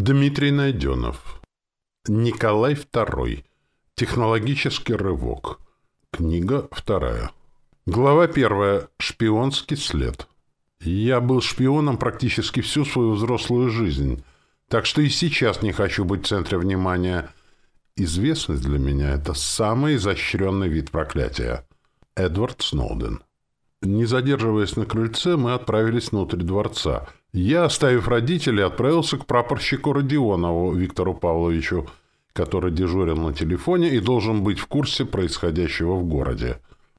Дмитрий Найденов. Николай II. Технологический рывок. Книга вторая. Глава первая. Шпионский след. Я был шпионом практически всю свою взрослую жизнь, так что и сейчас не хочу быть в центре внимания. Известность для меня — это самый изощренный вид проклятия. Эдвард Сноуден. Не задерживаясь на крыльце, мы отправились внутрь дворца. Я, оставив родителей, отправился к прапорщику Родионову Виктору Павловичу, который дежурил на телефоне и должен быть в курсе происходящего в городе.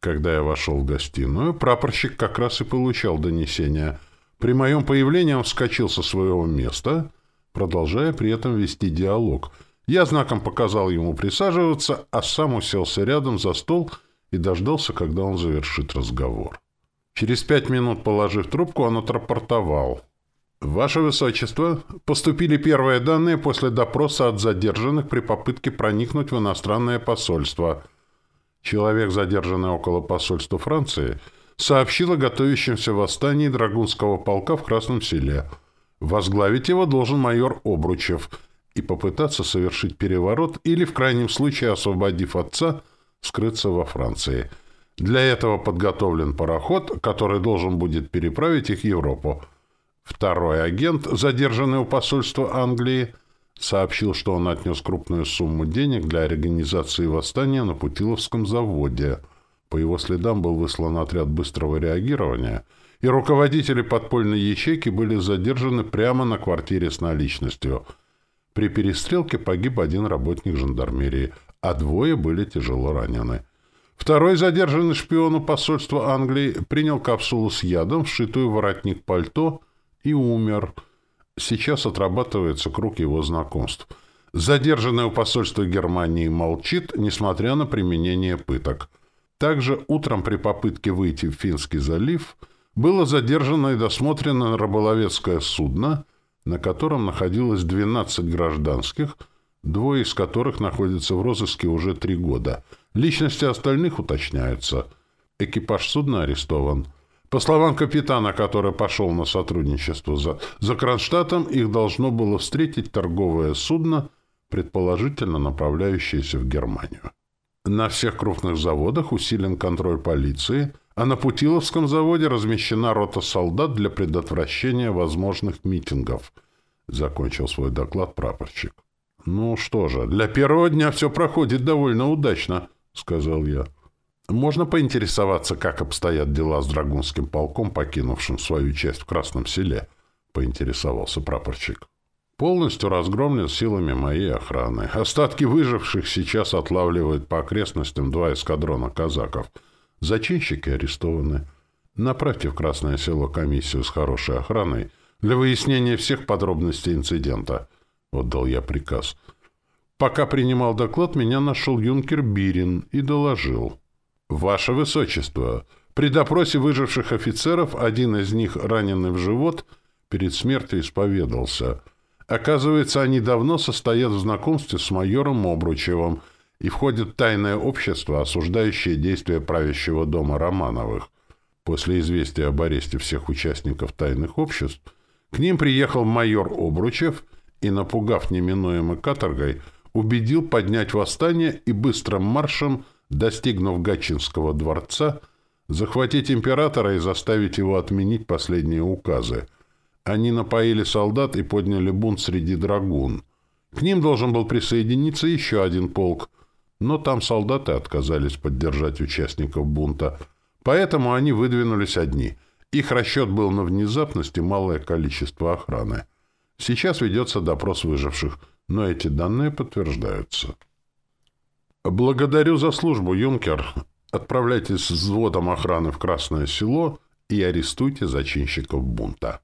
Когда я вошел в гостиную, прапорщик как раз и получал донесение. При моем появлении он вскочил со своего места, продолжая при этом вести диалог. Я знаком показал ему присаживаться, а сам уселся рядом за стол и и дождался, когда он завершит разговор. Через пять минут, положив трубку, он отрапортовал. «Ваше Высочество, поступили первые данные после допроса от задержанных при попытке проникнуть в иностранное посольство. Человек, задержанный около посольства Франции, сообщил о готовящемся восстании Драгунского полка в Красном селе. Возглавить его должен майор Обручев» и попытаться совершить переворот или, в крайнем случае, освободив отца – скрыться во Франции. Для этого подготовлен пароход, который должен будет переправить их в Европу. Второй агент, задержанный у посольства Англии, сообщил, что он отнес крупную сумму денег для организации восстания на Путиловском заводе. По его следам был выслан отряд быстрого реагирования, и руководители подпольной ячейки были задержаны прямо на квартире с наличностью. При перестрелке погиб один работник жандармерии, а двое были тяжело ранены. Второй задержанный шпиону посольства Англии принял капсулу с ядом, вшитую воротник пальто, и умер. Сейчас отрабатывается круг его знакомств. Задержанный у посольства Германии молчит, несмотря на применение пыток. Также утром при попытке выйти в Финский залив было задержано и досмотрено рыболовецкое судно, на котором находилось 12 гражданских – двое из которых находятся в розыске уже три года. Личности остальных уточняются. Экипаж судна арестован. По словам капитана, который пошел на сотрудничество за, за Кронштадтом, их должно было встретить торговое судно, предположительно направляющееся в Германию. На всех крупных заводах усилен контроль полиции, а на Путиловском заводе размещена рота солдат для предотвращения возможных митингов, закончил свой доклад прапорщик. «Ну что же, для первого дня все проходит довольно удачно», — сказал я. «Можно поинтересоваться, как обстоят дела с Драгунским полком, покинувшим свою часть в Красном селе?» — поинтересовался прапорщик. «Полностью разгромлен силами моей охраны. Остатки выживших сейчас отлавливают по окрестностям два эскадрона казаков. Зачинщики арестованы. Направьте в Красное село комиссию с хорошей охраной для выяснения всех подробностей инцидента». — отдал я приказ. Пока принимал доклад, меня нашел юнкер Бирин и доложил. «Ваше Высочество, при допросе выживших офицеров один из них, раненый в живот, перед смертью исповедался. Оказывается, они давно состоят в знакомстве с майором Обручевым и входят в тайное общество, осуждающее действия правящего дома Романовых. После известия об аресте всех участников тайных обществ к ним приехал майор Обручев – и, напугав неминуемой каторгой, убедил поднять восстание и быстрым маршем, достигнув Гатчинского дворца, захватить императора и заставить его отменить последние указы. Они напоили солдат и подняли бунт среди драгун. К ним должен был присоединиться еще один полк, но там солдаты отказались поддержать участников бунта, поэтому они выдвинулись одни. Их расчет был на внезапности малое количество охраны. Сейчас ведется допрос выживших, но эти данные подтверждаются. Благодарю за службу, юнкер. Отправляйтесь с взводом охраны в Красное Село и арестуйте зачинщиков бунта.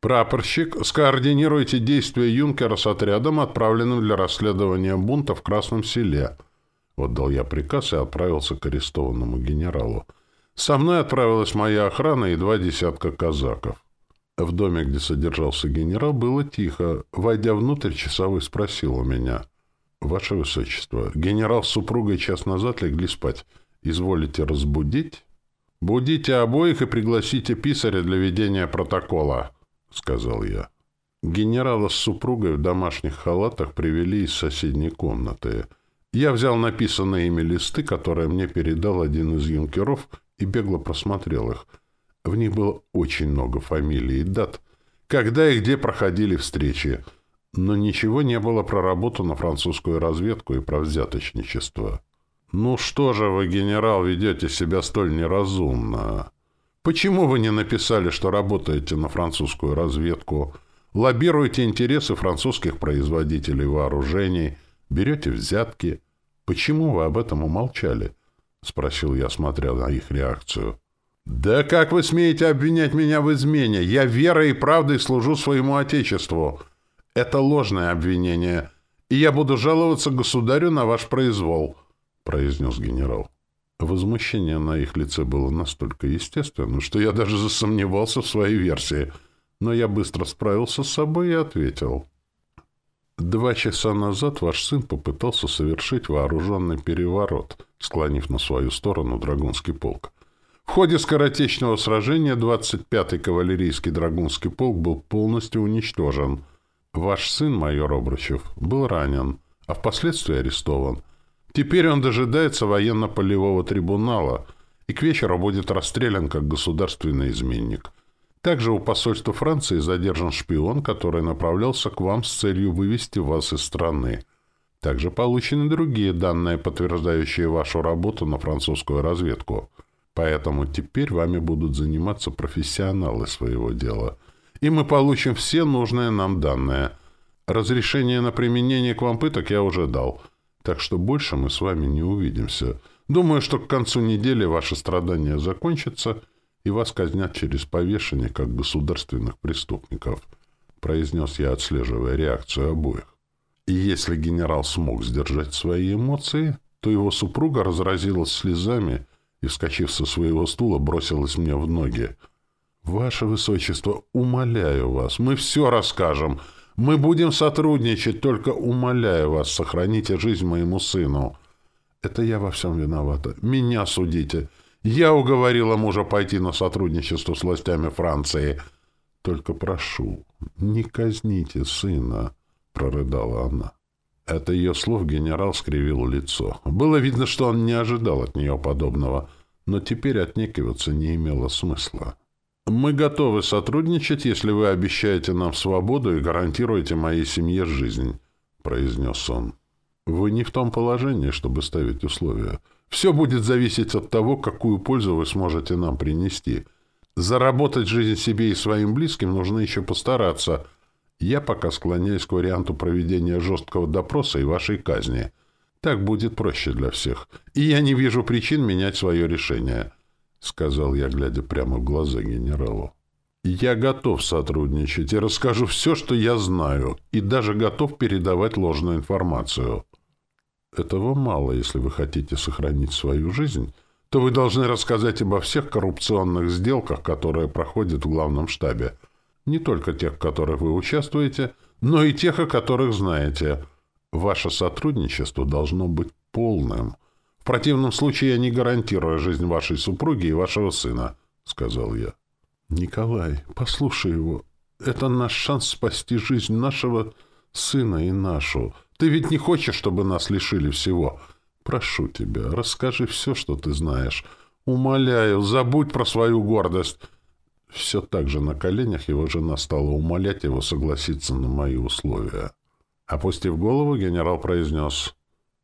Прапорщик, скоординируйте действия юнкера с отрядом, отправленным для расследования бунта в Красном Селе. Отдал я приказ и отправился к арестованному генералу. Со мной отправилась моя охрана и два десятка казаков в доме, где содержался генерал, было тихо. Войдя внутрь, часовой спросил у меня. «Ваше Высочество, генерал с супругой час назад легли спать. Изволите разбудить?» «Будите обоих и пригласите писаря для ведения протокола», — сказал я. Генерала с супругой в домашних халатах привели из соседней комнаты. Я взял написанные ими листы, которые мне передал один из юнкеров, и бегло просмотрел их — в них было очень много фамилий и дат, когда и где проходили встречи, но ничего не было про работу на французскую разведку и про взяточничество. «Ну что же вы, генерал, ведете себя столь неразумно? Почему вы не написали, что работаете на французскую разведку, лоббируете интересы французских производителей вооружений, берете взятки? Почему вы об этом умолчали?» — спросил я, смотря на их реакцию. Да как вы смеете обвинять меня в измене? Я верой и правдой служу своему отечеству. Это ложное обвинение, и я буду жаловаться государю на ваш произвол, произнес генерал. Возмущение на их лице было настолько естественным, что я даже засомневался в своей версии, но я быстро справился с собой и ответил. Два часа назад ваш сын попытался совершить вооруженный переворот, склонив на свою сторону Драгунский полк. В ходе скоротечного сражения 25-й кавалерийский драгунский полк был полностью уничтожен. Ваш сын, майор Обручев, был ранен, а впоследствии арестован. Теперь он дожидается военно-полевого трибунала и к вечеру будет расстрелян как государственный изменник. Также у посольства Франции задержан шпион, который направлялся к вам с целью вывести вас из страны. Также получены другие данные, подтверждающие вашу работу на французскую разведку. Поэтому теперь вами будут заниматься профессионалы своего дела. И мы получим все нужные нам данные. Разрешение на применение к вам пыток я уже дал. Так что больше мы с вами не увидимся. Думаю, что к концу недели ваши страдания закончатся, и вас казнят через повешение как государственных преступников», — произнес я, отслеживая реакцию обоих. И если генерал смог сдержать свои эмоции, то его супруга разразилась слезами — и, вскочив со своего стула, бросилась мне в ноги. «Ваше Высочество, умоляю вас, мы все расскажем. Мы будем сотрудничать, только умоляю вас, сохраните жизнь моему сыну. Это я во всем виновата. Меня судите. Я уговорила мужа пойти на сотрудничество с властями Франции. Только прошу, не казните сына», — прорыдала она. Это ее слов генерал скривил лицо. Было видно, что он не ожидал от нее подобного, но теперь отнекиваться не имело смысла. «Мы готовы сотрудничать, если вы обещаете нам свободу и гарантируете моей семье жизнь», — произнес он. «Вы не в том положении, чтобы ставить условия. Все будет зависеть от того, какую пользу вы сможете нам принести. Заработать жизнь себе и своим близким нужно еще постараться», — я пока склоняюсь к варианту проведения жесткого допроса и вашей казни. Так будет проще для всех. И я не вижу причин менять свое решение», — сказал я, глядя прямо в глаза генералу. «Я готов сотрудничать и расскажу все, что я знаю, и даже готов передавать ложную информацию». «Этого мало, если вы хотите сохранить свою жизнь» то вы должны рассказать обо всех коррупционных сделках, которые проходят в главном штабе не только тех, в которых вы участвуете, но и тех, о которых знаете. Ваше сотрудничество должно быть полным. В противном случае я не гарантирую жизнь вашей супруги и вашего сына, — сказал я. Николай, послушай его. Это наш шанс спасти жизнь нашего сына и нашу. Ты ведь не хочешь, чтобы нас лишили всего. Прошу тебя, расскажи все, что ты знаешь. Умоляю, забудь про свою гордость все так же на коленях его жена стала умолять его согласиться на мои условия. Опустив голову, генерал произнес,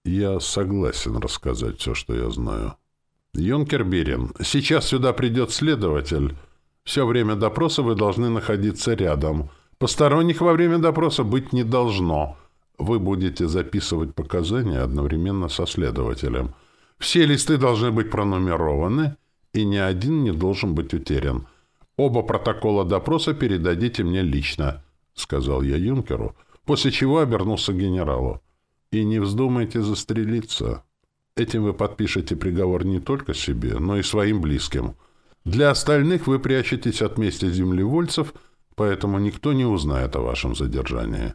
«Я согласен рассказать все, что я знаю». «Юнкер Берин, сейчас сюда придет следователь. Все время допроса вы должны находиться рядом. Посторонних во время допроса быть не должно. Вы будете записывать показания одновременно со следователем. Все листы должны быть пронумерованы, и ни один не должен быть утерян». Оба протокола допроса передадите мне лично, сказал я юнкеру, после чего обернулся к генералу. И не вздумайте застрелиться. Этим вы подпишете приговор не только себе, но и своим близким. Для остальных вы прячетесь от мести землевольцев, поэтому никто не узнает о вашем задержании.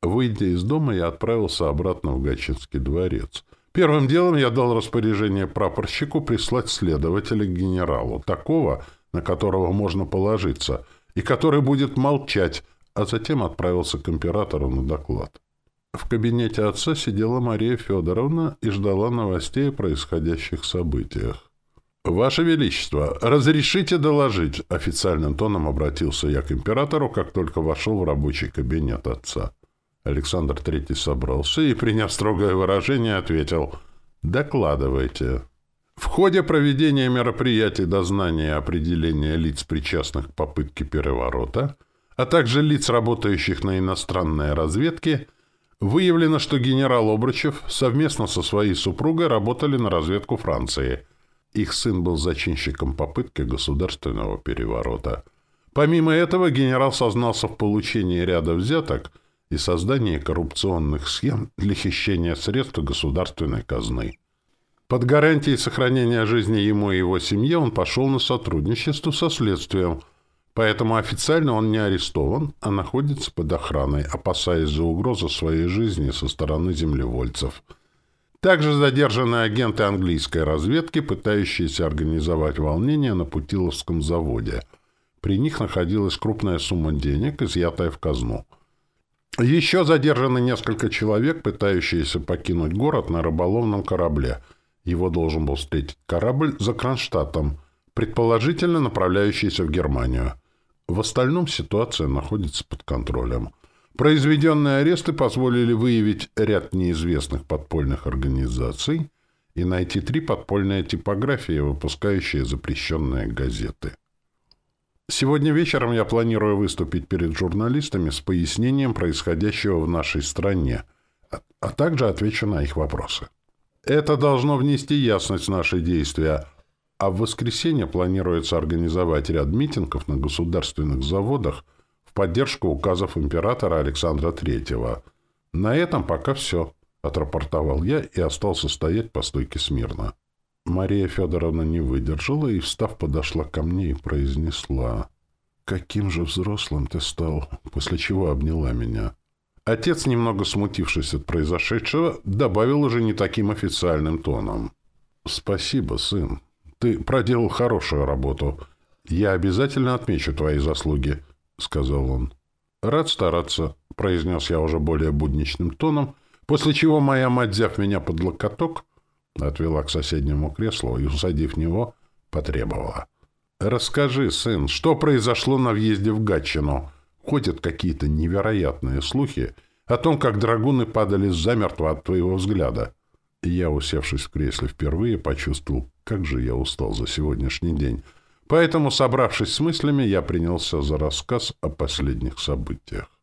Выйдя из дома, я отправился обратно в Гатчинский дворец. Первым делом я дал распоряжение прапорщику прислать следователя к генералу, такого, на которого можно положиться, и который будет молчать, а затем отправился к императору на доклад. В кабинете отца сидела Мария Федоровна и ждала новостей о происходящих событиях. «Ваше Величество, разрешите доложить?» — официальным тоном обратился я к императору, как только вошел в рабочий кабинет отца. Александр Третий собрался и, приняв строгое выражение, ответил «Докладывайте». В ходе проведения мероприятий дознания и определения лиц, причастных к попытке переворота, а также лиц, работающих на иностранной разведке, выявлено, что генерал Обручев совместно со своей супругой работали на разведку Франции. Их сын был зачинщиком попытки государственного переворота. Помимо этого, генерал сознался в получении ряда взяток и создании коррупционных схем для хищения средств государственной казны. Под гарантией сохранения жизни ему и его семье он пошел на сотрудничество со следствием, поэтому официально он не арестован, а находится под охраной, опасаясь за угрозу своей жизни со стороны землевольцев. Также задержаны агенты английской разведки, пытающиеся организовать волнение на Путиловском заводе. При них находилась крупная сумма денег, изъятая в казну. Еще задержаны несколько человек, пытающиеся покинуть город на рыболовном корабле – его должен был встретить корабль за Кронштадтом, предположительно направляющийся в Германию. В остальном ситуация находится под контролем. Произведенные аресты позволили выявить ряд неизвестных подпольных организаций и найти три подпольные типографии, выпускающие запрещенные газеты. Сегодня вечером я планирую выступить перед журналистами с пояснением происходящего в нашей стране, а, а также отвечу на их вопросы. Это должно внести ясность в наши действия. А в воскресенье планируется организовать ряд митингов на государственных заводах в поддержку указов императора Александра III. На этом пока все, — отрапортовал я и остался стоять по стойке смирно. Мария Федоровна не выдержала и, встав, подошла ко мне и произнесла. «Каким же взрослым ты стал?» После чего обняла меня. Отец, немного смутившись от произошедшего, добавил уже не таким официальным тоном. «Спасибо, сын. Ты проделал хорошую работу. Я обязательно отмечу твои заслуги», — сказал он. «Рад стараться», — произнес я уже более будничным тоном, после чего моя мать, взяв меня под локоток, отвела к соседнему креслу и, усадив него, потребовала. «Расскажи, сын, что произошло на въезде в Гатчину?» ходят какие-то невероятные слухи о том, как драгуны падали замертво от твоего взгляда. И я, усевшись в кресле впервые, почувствовал, как же я устал за сегодняшний день. Поэтому, собравшись с мыслями, я принялся за рассказ о последних событиях.